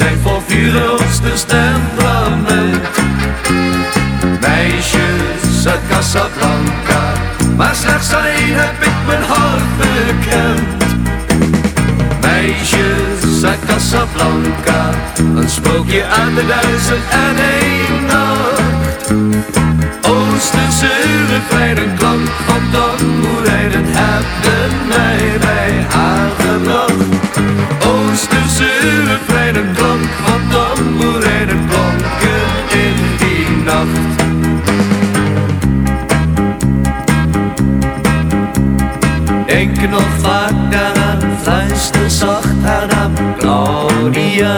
zijn vol vuur, oosters, temperament. Meisjes uit Casablanca, maar slechts alleen heb ik mijn hart bekend. Meisjes uit Casablanca, een sprookje uit de duizend en één nacht. Oosterse fijne klank van tamboerijnen hebben mij bij Denk nog vaak daaraan, fluister zacht haar naam, Claudia.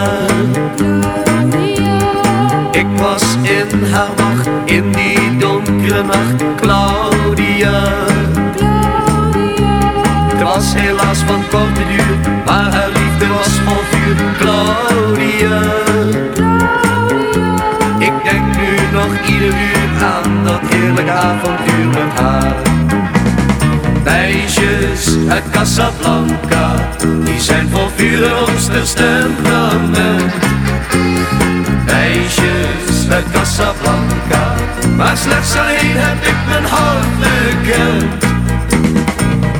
Ik was in haar macht, in die donkere nacht, Claudia. Het was helaas van korte duur, maar haar liefde was vol vuur, Claudia. Ik denk nu nog ieder uur aan dat heerlijke avontuur met haar. Meisjes uit Casablanca, die zijn vol vuur en oosters temperament. Meisjes uit Casablanca, maar slechts alleen heb ik mijn hart bekend.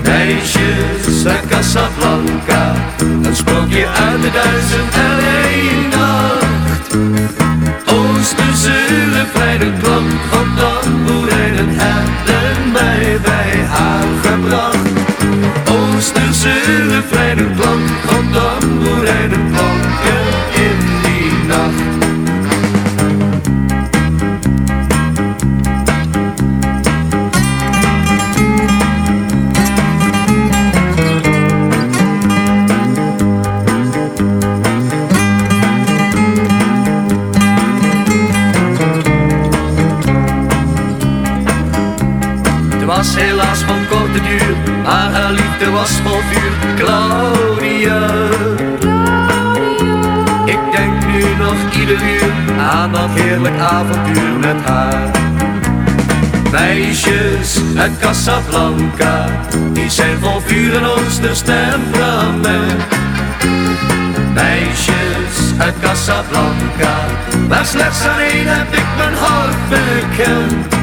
Meisjes uit Casablanca, een sprookje uit de duizend en één nacht. Oosterse fijne klank van tamboerijnen Oosterse fijne klank was helaas van korte duur, maar haar liefde was vol vuur, Claudia. Ik denk nu nog ieder uur aan dat heerlijk avontuur met haar. Meisjes uit Casablanca, die zijn vol vuur en oosters temperament. Meisjes uit Casablanca, maar slechts alleen heb ik mijn hart bekend.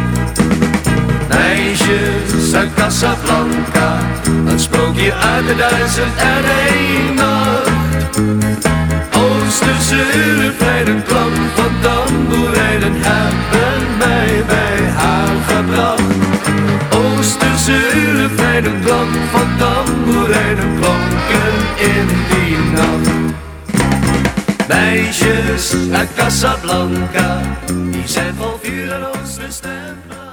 Meisjes uit Casablanca, een sprookje uit de duizend en één nacht. Oosterse fijne klank van tamboerijnen hebben mij bij haar gebracht. Oosterse fijne klank van tamboerijnen klonken in die nacht. Meisjes uit Casablanca, die zijn vol vuur en temperament.